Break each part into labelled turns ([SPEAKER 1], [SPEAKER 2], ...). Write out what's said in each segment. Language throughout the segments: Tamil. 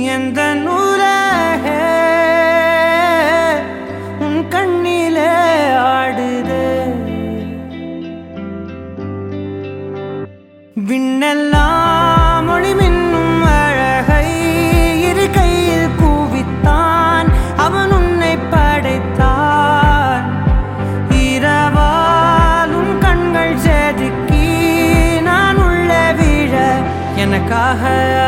[SPEAKER 1] எந்த நூலாக உன் கண்ணிலே ஆடுது. விண்ணெல்லாம் மொழி மின்னும் அழகை இரு கையில் கூவித்தான். அவன் உன்னை படைத்தான். இரவாலும் கண்கள் செதுக்கி நான் உள்ள விழ. எனக்காக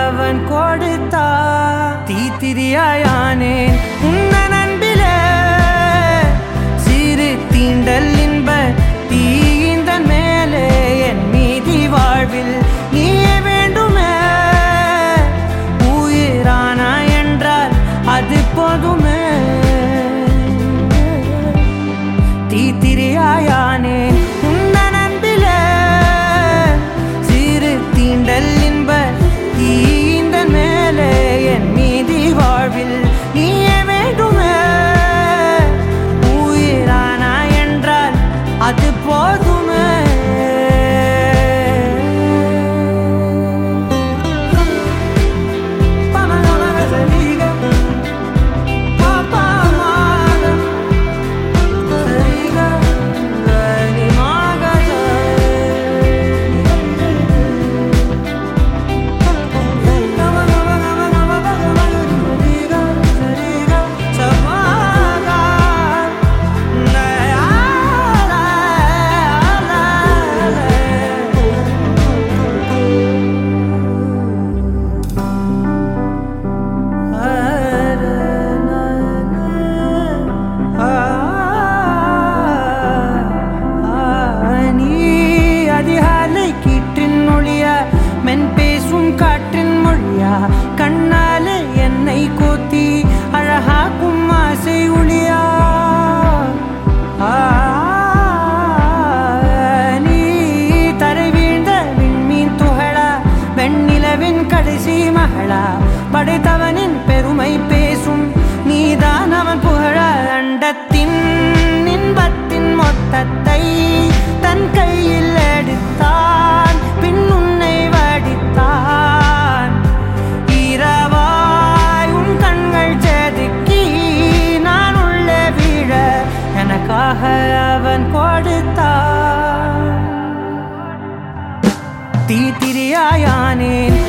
[SPEAKER 1] அண்டா படைத்தவனின் பெருமை பேசும். நீதான் அவன் புகழ அண்டத்தின் இன்பத்தின் மொத்தத்தை தன் கையில் எடுத்தான். பின் உன்னை வடித்தான். இரவாய் உன் கண்கள் செதுக்கி நான் உள்ளே விழ எனக்காக அவன் கொடுத்தான். தீ திரியாயானேன்.